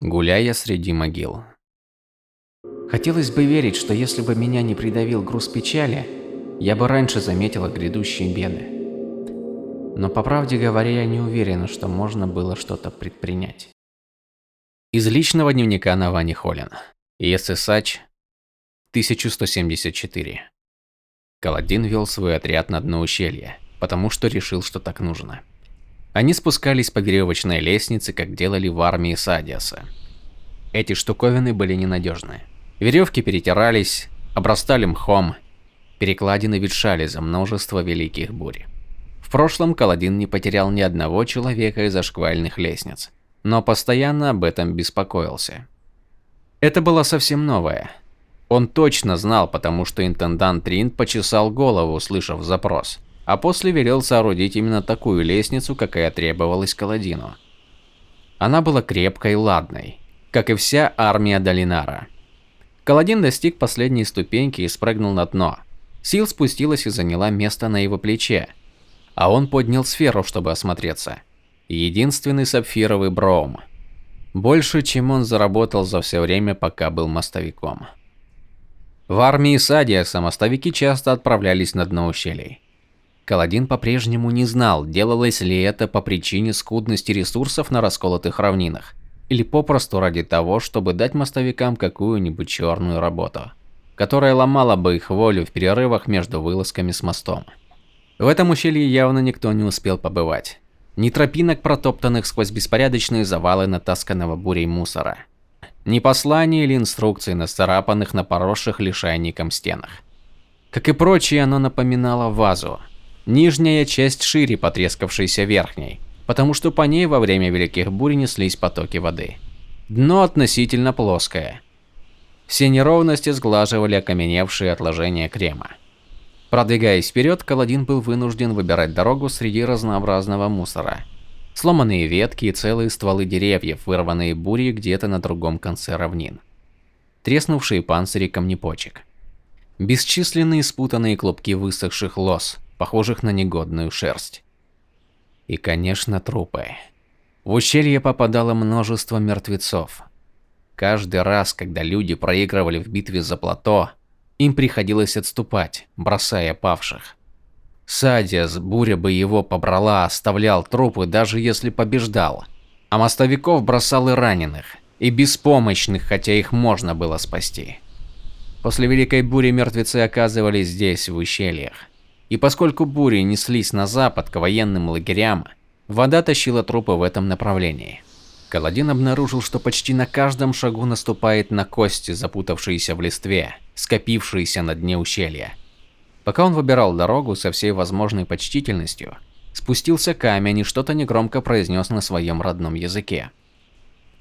гуляя среди могил. Хотелось бы верить, что если бы меня не придавил груз печали, я бы раньше заметила грядущие беды. Но по правде говоря, я не уверена, что можно было что-то предпринять. Из личного дневника на Ване Холлин. ЕССАЧ 1174. Каладин вел свой отряд на дно ущелья, потому что решил, что так нужно. Они спускались по веревочной лестнице, как делали в армии Садиаса. Эти штуковины были ненадежны. Веревки перетирались, обрастали мхом, перекладины ветшали за множество великих бурь. В прошлом Каладин не потерял ни одного человека из-за шквальных лестниц, но постоянно об этом беспокоился. Это было совсем новое. Он точно знал, потому что интендант Ринд почесал голову, услышав запрос а после велел соорудить именно такую лестницу, какая требовалась Каладину. Она была крепкой и ладной, как и вся армия Долинара. Каладин достиг последней ступеньки и спрыгнул на дно. Сил спустилась и заняла место на его плече, а он поднял сферу, чтобы осмотреться. Единственный сапфировый броум. Больше, чем он заработал за все время, пока был мостовиком. В армии Садиаса мостовики часто отправлялись на дно ущелий. Каладин по-прежнему не знал, делалось ли это по причине скудности ресурсов на расколотых равнинах, или попросту ради того, чтобы дать мостовикам какую-нибудь черную работу, которая ломала бы их волю в перерывах между вылазками с мостом. В этом ущелье явно никто не успел побывать. Ни тропинок, протоптанных сквозь беспорядочные завалы натасканного бурей мусора. Ни посланий или инструкций на царапанных на поросших лишайником стенах. Как и прочее, оно напоминало вазу, Нижняя часть шире потрескавшейся верхней, потому что по ней во время великих бурь неслись потоки воды. Дно относительно плоское. Все неровности сглаживали окаменевшие отложения крема. Продвигаясь вперед, Каладин был вынужден выбирать дорогу среди разнообразного мусора. Сломанные ветки и целые стволы деревьев, вырванные бурей где-то на другом конце равнин. Треснувшие панцири камнепочек. Бесчисленные спутанные клубки высохших лос – похожих на негодную шерсть. И, конечно, трупы. В ущелье попадало множество мертвецов. Каждый раз, когда люди проигрывали в битве за плато, им приходилось отступать, бросая павших. Садиас, буря бы его побрала, оставлял трупы, даже если побеждал. А мостовиков бросал и раненых, и беспомощных, хотя их можно было спасти. После Великой бури мертвецы оказывались здесь, в ущельях. И поскольку бури неслись на запад к военным лагерям, вода тащила трупы в этом направлении. Каладин обнаружил, что почти на каждом шагу наступает на кости, запутавшиеся в листве, скопившиеся на дне ущелья. Пока он выбирал дорогу со всей возможной почтительностью, спустился камень и что-то негромко произнес на своем родном языке.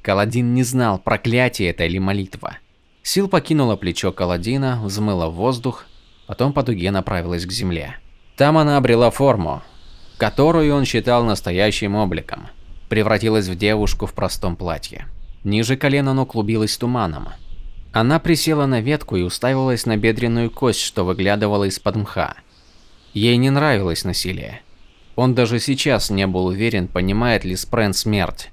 Каладин не знал, проклятие это или молитва. Сил покинула плечо Каладина, взмыла в воздух потом по направилась к земле. Там она обрела форму, которую он считал настоящим обликом. Превратилась в девушку в простом платье. Ниже колена оно клубилось туманом. Она присела на ветку и уставилась на бедренную кость, что выглядывала из-под мха. Ей не нравилось насилие. Он даже сейчас не был уверен, понимает ли Спрен смерть.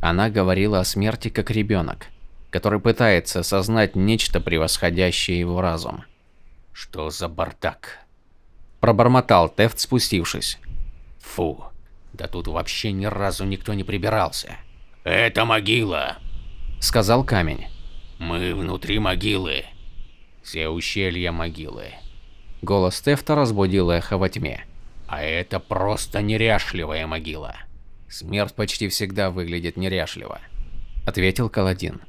Она говорила о смерти как ребенок, который пытается осознать нечто превосходящее его разум. Что за бардак? Пробормотал Тефт, спустившись. Фу, да тут вообще ни разу никто не прибирался. Это могила, сказал камень. Мы внутри могилы. Все ущелья могилы. Голос Тефта разбудил эхо во тьме. А это просто неряшливая могила. Смерть почти всегда выглядит неряшливо, ответил Каладин.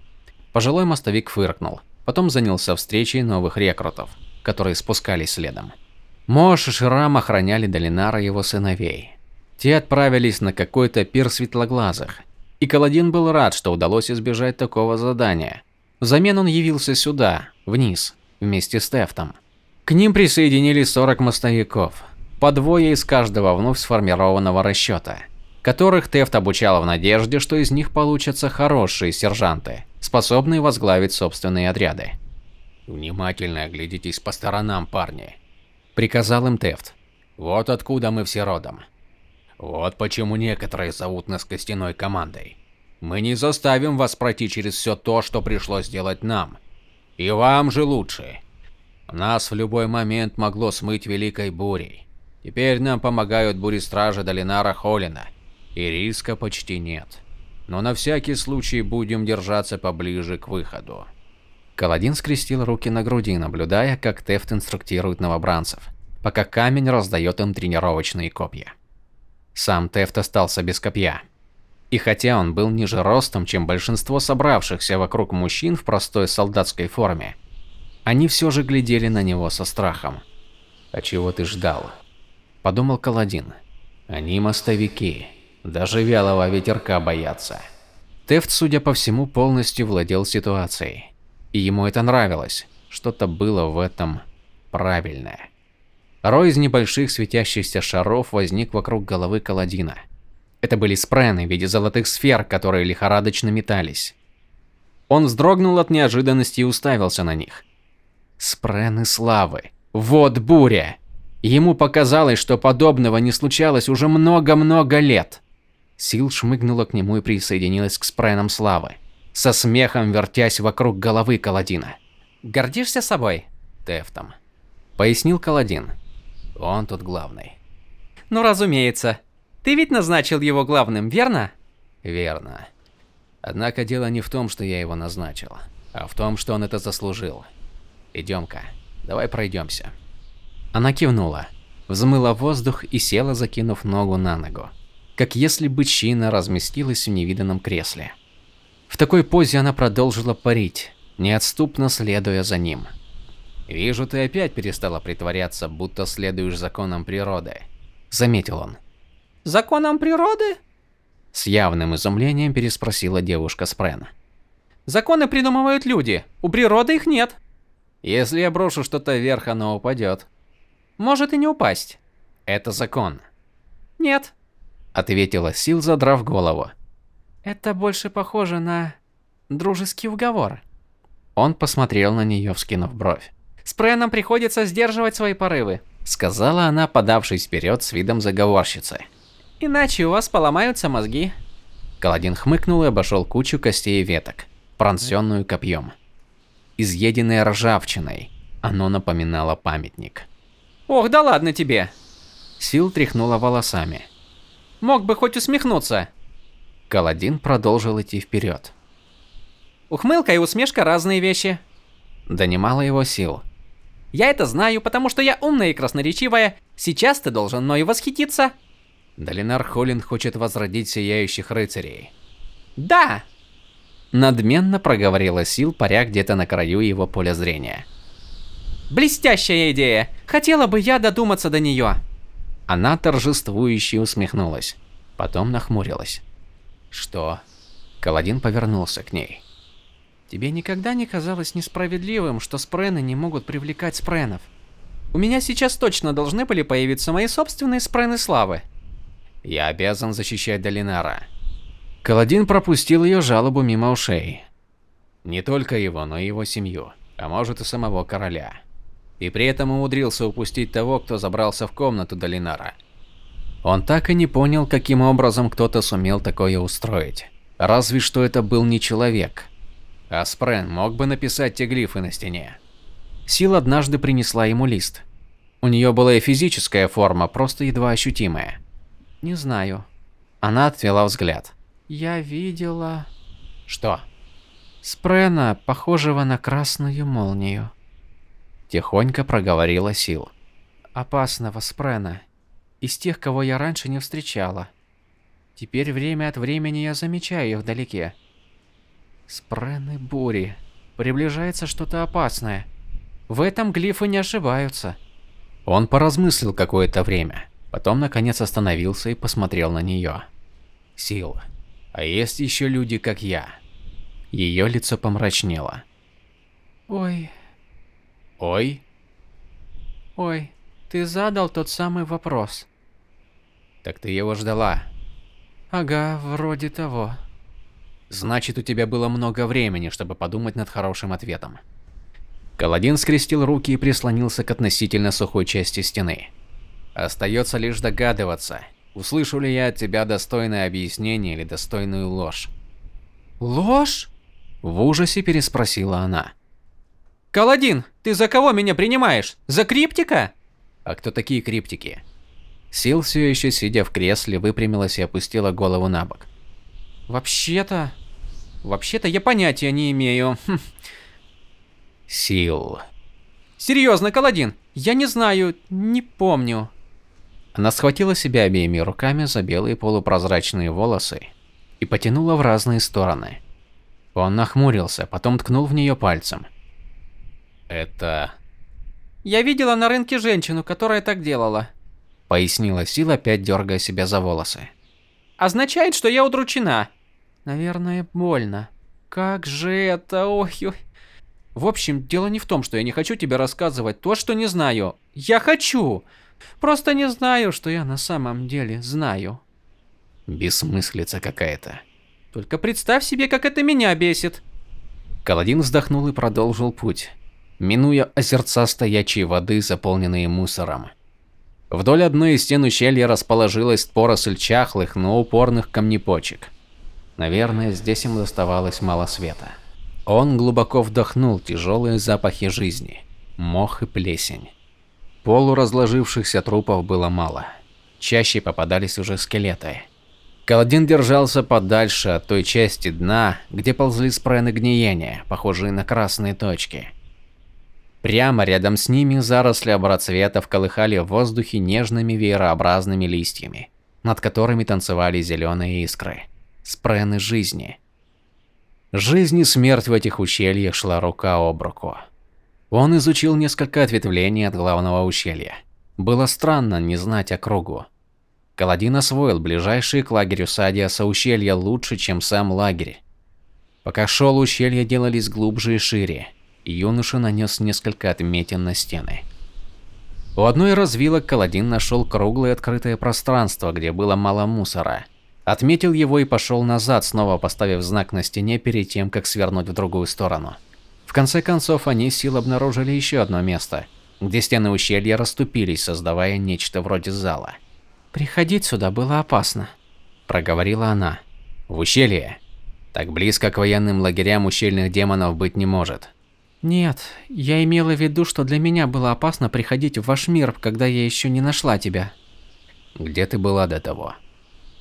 Пожилой мостовик фыркнул, потом занялся встречей новых рекрутов которые спускались следом. Мош и Ширам охраняли Долинара и его сыновей. Те отправились на какой-то пир светлоглазых, и Каладин был рад, что удалось избежать такого задания. Взамен он явился сюда, вниз, вместе с Тефтом. К ним присоединились 40 мостовиков, по двое из каждого вновь сформированного расчета, которых Тефт обучал в надежде, что из них получатся хорошие сержанты, способные возглавить собственные отряды. «Внимательно оглядитесь по сторонам, парни», – приказал им Тефт. «Вот откуда мы все родом. Вот почему некоторые зовут нас костяной командой. Мы не заставим вас пройти через все то, что пришлось сделать нам. И вам же лучше. Нас в любой момент могло смыть великой бурей. Теперь нам помогают бури-стражи Долинара Холина, и риска почти нет. Но на всякий случай будем держаться поближе к выходу. Каладин скрестил руки на груди, наблюдая, как Тефт инструктирует новобранцев, пока камень раздает им тренировочные копья. Сам Тефт остался без копья. И хотя он был ниже ростом, чем большинство собравшихся вокруг мужчин в простой солдатской форме, они все же глядели на него со страхом. «А чего ты ждал?» – подумал Каладин. «Они мостовики, даже вялого ветерка боятся». Тефт, судя по всему, полностью владел ситуацией. И ему это нравилось. Что-то было в этом правильное. Рой из небольших светящихся шаров возник вокруг головы Каладина. Это были спрены в виде золотых сфер, которые лихорадочно метались. Он вздрогнул от неожиданности и уставился на них. Спрены славы. Вот буря. Ему показалось, что подобного не случалось уже много-много лет. Сил шмыгнула к нему и присоединилась к спренам славы со смехом вертясь вокруг головы Каладина. «Гордишься собой?» «Тефтом», — пояснил Каладин. «Он тут главный». «Ну, разумеется. Ты ведь назначил его главным, верно?» «Верно. Однако дело не в том, что я его назначил, а в том, что он это заслужил. Идем-ка, давай пройдемся». Она кивнула, взмыла воздух и села, закинув ногу на ногу, как если бы Чина разместилась в невиданном кресле. В такой позе она продолжила парить, неотступно следуя за ним. «Вижу, ты опять перестала притворяться, будто следуешь законам природы», — заметил он. «Законам природы?» С явным изумлением переспросила девушка Спрен. «Законы придумывают люди, у природы их нет». «Если я брошу что-то вверх, оно упадет». «Может и не упасть». «Это закон». «Нет», — ответила Сил, задрав голову. Это больше похоже на дружеский уговор. Он посмотрел на нее, вскинув бровь. С Преном приходится сдерживать свои порывы, сказала она, подавшись вперед с видом заговорщицы. Иначе у вас поломаются мозги. Каладин хмыкнул и обошел кучу костей и веток, пронзенную копьем. Изъеденное ржавчиной, оно напоминало памятник. Ох, да ладно тебе. Сил тряхнула волосами. Мог бы хоть усмехнуться. Каладин продолжил идти вперед. Ухмылка и усмешка разные вещи. Донимала его сил. Я это знаю, потому что я умная и красноречивая. Сейчас ты должен мною восхититься. Долинар Холлин хочет возродить сияющих рыцарей. Да! Надменно проговорила Сил, паря где-то на краю его поля зрения. Блестящая идея. Хотела бы я додуматься до нее. Она торжествующе усмехнулась, потом нахмурилась. Что? Каладин повернулся к ней. Тебе никогда не казалось несправедливым, что спрены не могут привлекать спренов? У меня сейчас точно должны были появиться мои собственные спрены славы. Я обязан защищать Долинара. Каладин пропустил ее жалобу мимо ушей. Не только его, но и его семью, а может и самого короля. И при этом умудрился упустить того, кто забрался в комнату Долинара. Он так и не понял, каким образом кто-то сумел такое устроить. Разве что это был не человек. Аспрен мог бы написать те глифы на стене. Сил однажды принесла ему лист. У нее была и физическая форма, просто едва ощутимая. Не знаю. Она отвела взгляд. Я видела... Что? Спрена, похожего на красную молнию. Тихонько проговорила Сил. Опасного Спрена, из тех, кого я раньше не встречала. Теперь время от времени я замечаю их вдалеке. Спрены бури. Приближается что-то опасное. В этом глифы не ошибаются. Он поразмыслил какое-то время, потом наконец остановился и посмотрел на нее. Сила. А есть еще люди, как я. Ее лицо помрачнело. Ой. Ой? Ой, ты задал тот самый вопрос. Так ты его ждала? Ага, вроде того. Значит, у тебя было много времени, чтобы подумать над хорошим ответом. Каладин скрестил руки и прислонился к относительно сухой части стены. Остается лишь догадываться, услышу ли я от тебя достойное объяснение или достойную ложь. Ложь? В ужасе переспросила она. Каладин, ты за кого меня принимаешь? За криптика? А кто такие криптики? Сил все еще сидя в кресле, выпрямилась и опустила голову на бок. Вообще-то... Вообще-то я понятия не имею. Хм. Сил. Серьезно, Каладин, я не знаю, не помню. Она схватила себя обеими руками за белые полупрозрачные волосы и потянула в разные стороны. Он нахмурился, потом ткнул в нее пальцем. «Это...» «Я видела на рынке женщину, которая так делала», — пояснила Сила, опять дергая себя за волосы. «Означает, что я удручена». «Наверное, больно. Как же это... Ой-ой...» В общем, дело не в том, что я не хочу тебе рассказывать то, что не знаю. Я хочу! Просто не знаю, что я на самом деле знаю. Бессмыслица какая-то. Только представь себе, как это меня бесит. Каладин вздохнул и продолжил путь, минуя озерца стоячей воды, заполненные мусором. Вдоль одной из стен ущелья расположилась поросль чахлых, но упорных камнепочек. Наверное, здесь им доставалось мало света. Он глубоко вдохнул тяжелые запахи жизни, мох и плесень. Полуразложившихся трупов было мало. Чаще попадались уже скелеты. Каладин держался подальше от той части дна, где ползли спрены гниения, похожие на красные точки. Прямо рядом с ними заросли обрацветов колыхали в воздухе нежными веерообразными листьями, над которыми танцевали зеленые искры. Спрены жизни. Жизнь и смерть в этих ущельях шла рука об руку. Он изучил несколько ответвлений от главного ущелья. Было странно не знать округу. Каладин освоил ближайшие к лагерю Садиаса ущелья лучше, чем сам лагерь. Пока шел, ущелья делались глубже и шире, юноша нанес несколько отметин на стены. У одной развилок Каладин нашел круглое открытое пространство, где было мало мусора. Отметил его и пошел назад, снова поставив знак на стене перед тем, как свернуть в другую сторону. В конце концов, они сил обнаружили еще одно место, где стены ущелья расступились, создавая нечто вроде зала. «Приходить сюда было опасно», – проговорила она. «В ущелье? Так близко к военным лагерям ущельных демонов быть не может». «Нет, я имела в виду, что для меня было опасно приходить в ваш мир, когда я еще не нашла тебя». «Где ты была до того?»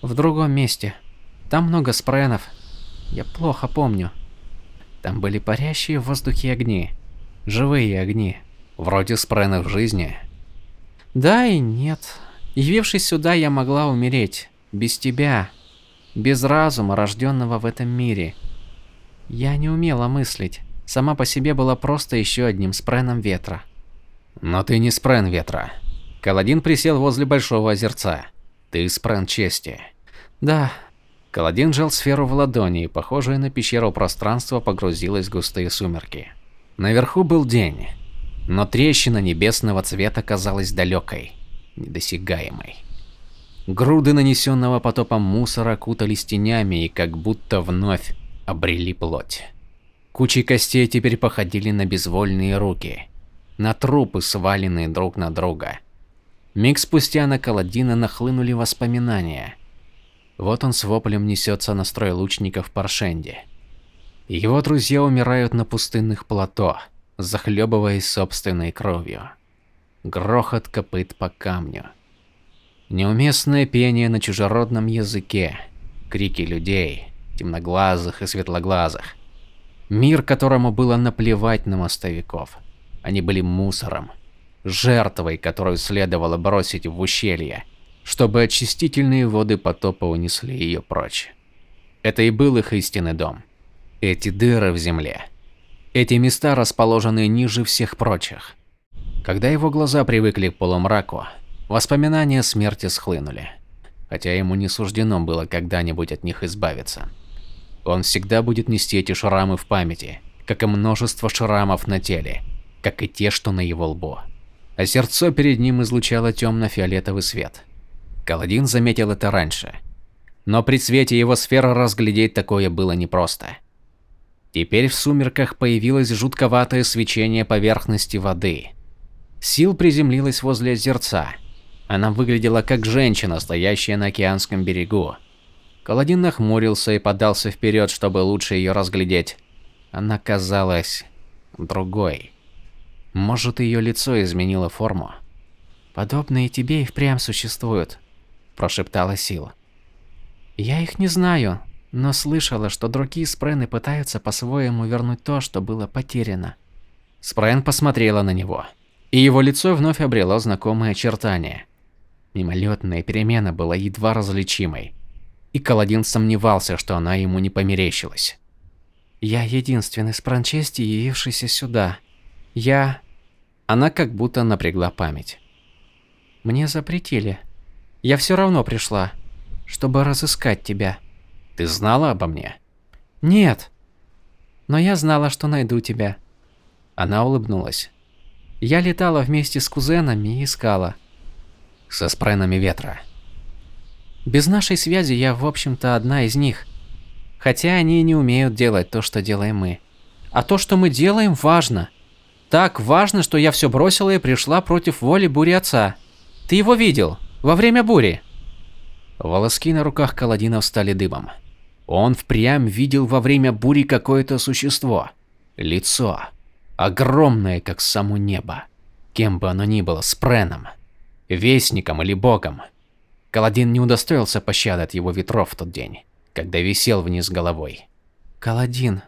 «В другом месте. Там много спренов. Я плохо помню». Там были парящие в воздухе огни. Живые огни. Вроде спренов жизни. Да и нет. Явившись сюда, я могла умереть. Без тебя. Без разума, рожденного в этом мире. Я не умела мыслить. Сама по себе была просто еще одним спреном ветра. Но ты не спрен ветра. Каладин присел возле большого озерца. Ты спрен чести. Да, Каладин жал сферу в ладони, и похожее на пещеру пространство погрузилось в густые сумерки. Наверху был день, но трещина небесного цвета казалась далекой, недосягаемой. Груды нанесенного потопом мусора кутались тенями и как будто вновь обрели плоть. Кучи костей теперь походили на безвольные руки, на трупы, сваленные друг на друга. Миг спустя на Каладина нахлынули воспоминания – вот он с воплем несется на строй лучников в Паршенде. Его друзья умирают на пустынных плато, захлебываясь собственной кровью. Грохот копыт по камню. Неуместное пение на чужеродном языке, крики людей, темноглазых и светлоглазых. Мир, которому было наплевать на мостовиков. Они были мусором, жертвой, которую следовало бросить в ущелье, чтобы очистительные воды потопа унесли ее прочь. Это и был их истинный дом. Эти дыры в земле. Эти места расположены ниже всех прочих. Когда его глаза привыкли к полумраку, воспоминания смерти схлынули. Хотя ему не суждено было когда-нибудь от них избавиться. Он всегда будет нести эти шрамы в памяти, как и множество шрамов на теле, как и те, что на его лбу. А сердце перед ним излучало темно-фиолетовый свет. Каладин заметил это раньше. Но при свете его сферы разглядеть такое было непросто. Теперь в сумерках появилось жутковатое свечение поверхности воды. Сил приземлилась возле озерца. Она выглядела как женщина, стоящая на океанском берегу. Каладин нахмурился и подался вперед, чтобы лучше ее разглядеть. Она казалась другой. Может, ее лицо изменило форму? Подобные тебе и впрямь существуют, прошептала Сила. Я их не знаю, но слышала, что другие спрены пытаются по-своему вернуть то, что было потеряно. Спрен посмотрела на него, и его лицо вновь обрело знакомые очертания. Мимолетная перемена была едва различимой, и Каладин сомневался, что она ему не померещилась. «Я единственный спрен чести, явившийся сюда. Я...» Она как будто напрягла память. «Мне запретили. Я все равно пришла, чтобы разыскать тебя». Ты знала обо мне? Нет. Но я знала, что найду тебя. Она улыбнулась. Я летала вместе с кузенами и искала. Со спренами ветра. Без нашей связи я, в общем-то, одна из них. Хотя они не умеют делать то, что делаем мы. А то, что мы делаем, важно. Так важно, что я все бросила и пришла против воли бури отца. Ты его видел? Во время бури? Волоски на руках Каладина стали дыбом. Он впрямь видел во время бури какое-то существо. Лицо. Огромное, как само небо. Кем бы оно ни было, спреном. Вестником или богом. Каладин не удостоился пощады от его ветров в тот день, когда висел вниз головой. «Каладин,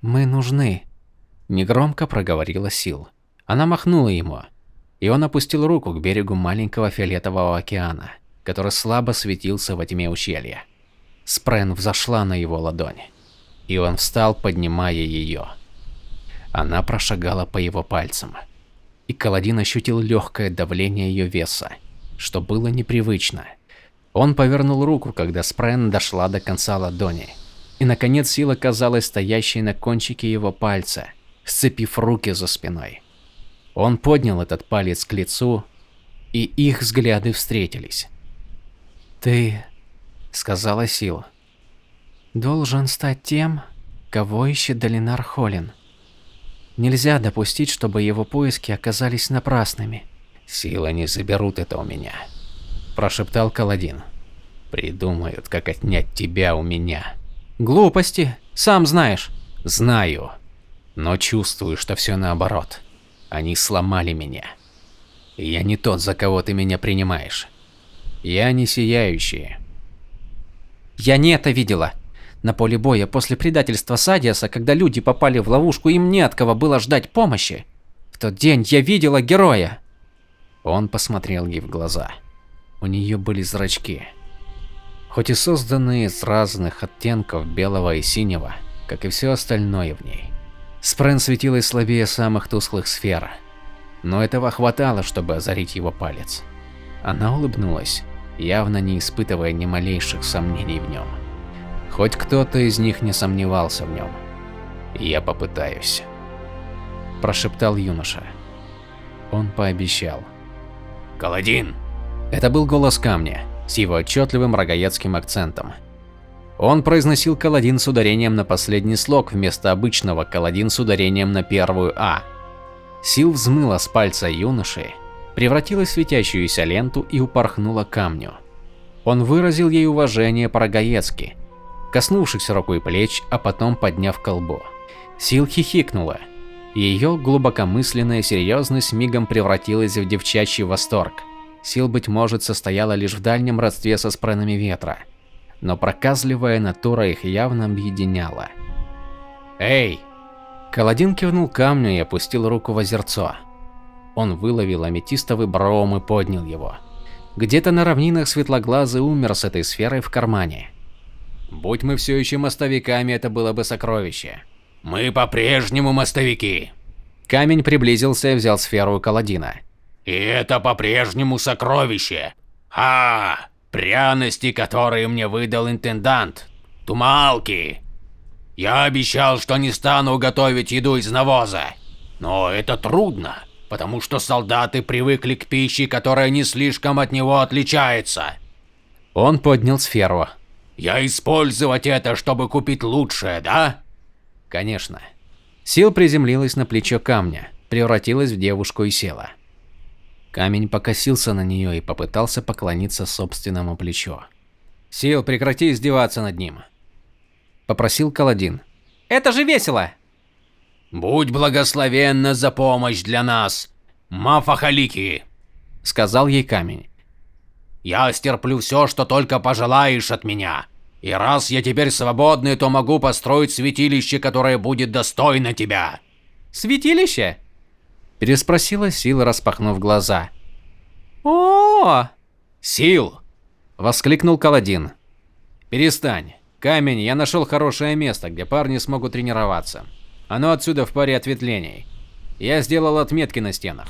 мы нужны», – негромко проговорила Сил. Она махнула ему, и он опустил руку к берегу маленького фиолетового океана, который слабо светился во тьме ущелья. Спрен взошла на его ладонь, и он встал, поднимая ее. Она прошагала по его пальцам, и Каладин ощутил легкое давление ее веса, что было непривычно. Он повернул руку, когда Спрен дошла до конца ладони, и наконец сила казалась стоящей на кончике его пальца, сцепив руки за спиной. Он поднял этот палец к лицу, и их взгляды встретились. «Ты сказала Сила. Должен стать тем, кого ищет Долинар Холин. Нельзя допустить, чтобы его поиски оказались напрасными. Сила не заберут это у меня, прошептал Каладин. Придумают, как отнять тебя у меня. Глупости, сам знаешь. Знаю, но чувствую, что все наоборот. Они сломали меня. Я не тот, за кого ты меня принимаешь. Я не сияющий, я не это видела. На поле боя после предательства Садиаса, когда люди попали в ловушку, им не от кого было ждать помощи. В тот день я видела героя. Он посмотрел ей в глаза. У нее были зрачки. Хоть и созданные из разных оттенков белого и синего, как и все остальное в ней. Спрен светилась слабее самых тусклых сфер. Но этого хватало, чтобы озарить его палец. Она улыбнулась явно не испытывая ни малейших сомнений в нем. Хоть кто-то из них не сомневался в нем. «Я попытаюсь», – прошептал юноша. Он пообещал. «Каладин!» Это был голос камня, с его отчетливым рогаецким акцентом. Он произносил Каладин с ударением на последний слог вместо обычного Каладин с ударением на первую «а». Сил взмыла с пальца юноши, превратилась в светящуюся ленту и упорхнула к камню. Он выразил ей уважение по-рогаецки, коснувшись рукой плеч, а потом подняв колбу. Сил хихикнула. Ее глубокомысленная серьезность мигом превратилась в девчачий восторг. Сил, быть может, состояла лишь в дальнем родстве со спренами ветра, но проказливая натура их явно объединяла. «Эй!» Каладин кивнул камню и опустил руку в озерцо. Он выловил аметистовый бром и поднял его. Где-то на равнинах светлоглазый умер с этой сферой в кармане. Будь мы все еще мостовиками, это было бы сокровище. Мы по-прежнему мостовики. Камень приблизился и взял сферу у Каладина. И это по-прежнему сокровище. А, пряности, которые мне выдал интендант. Тумалки. Я обещал, что не стану готовить еду из навоза. Но это трудно потому что солдаты привыкли к пище, которая не слишком от него отличается. Он поднял сферу. Я использовать это, чтобы купить лучшее, да? Конечно. Сил приземлилась на плечо камня, превратилась в девушку и села. Камень покосился на нее и попытался поклониться собственному плечу. Сил, прекрати издеваться над ним. Попросил Каладин. Это же весело! Будь благословенна за помощь для нас, Мафахалики, Сказал ей камень. Я стерплю все, что только пожелаешь от меня. И раз я теперь свободный, то могу построить святилище, которое будет достойно тебя. Святилище? Переспросила Сила, распахнув глаза. О, -о, -о! Сил! Воскликнул Каладин. Перестань. Камень, я нашел хорошее место, где парни смогут тренироваться. Оно отсюда в паре ответвлений. Я сделал отметки на стенах.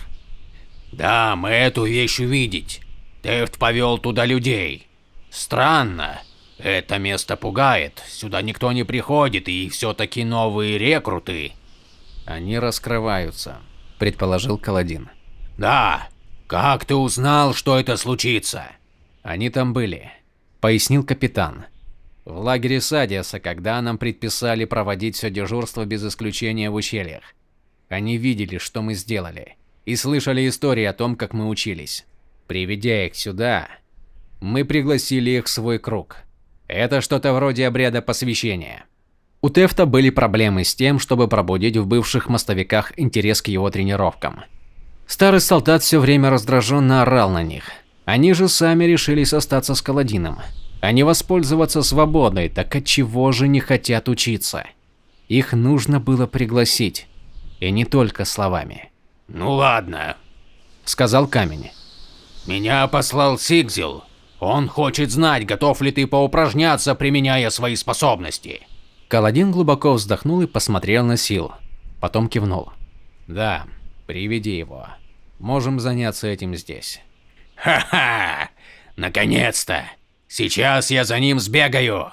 Да, мы эту вещь увидеть. Тефт повел туда людей. Странно. Это место пугает. Сюда никто не приходит, и все-таки новые рекруты. Они раскрываются, предположил Каладин. Да. Как ты узнал, что это случится? Они там были, пояснил капитан. В лагере Садиаса, когда нам предписали проводить все дежурство без исключения в ущельях. Они видели, что мы сделали, и слышали истории о том, как мы учились. Приведя их сюда, мы пригласили их в свой круг. Это что-то вроде обряда посвящения. У Тефта были проблемы с тем, чтобы пробудить в бывших мостовиках интерес к его тренировкам. Старый солдат все время раздраженно орал на них. Они же сами решились остаться с Каладином, а не воспользоваться свободой, так от чего же не хотят учиться? Их нужно было пригласить, и не только словами. Ну ладно, сказал камень. Меня послал Сигзил. Он хочет знать, готов ли ты поупражняться, применяя свои способности. Каладин глубоко вздохнул и посмотрел на Сил. Потом кивнул. Да, приведи его. Можем заняться этим здесь. Ха-ха! Наконец-то! Сейчас я за ним сбегаю.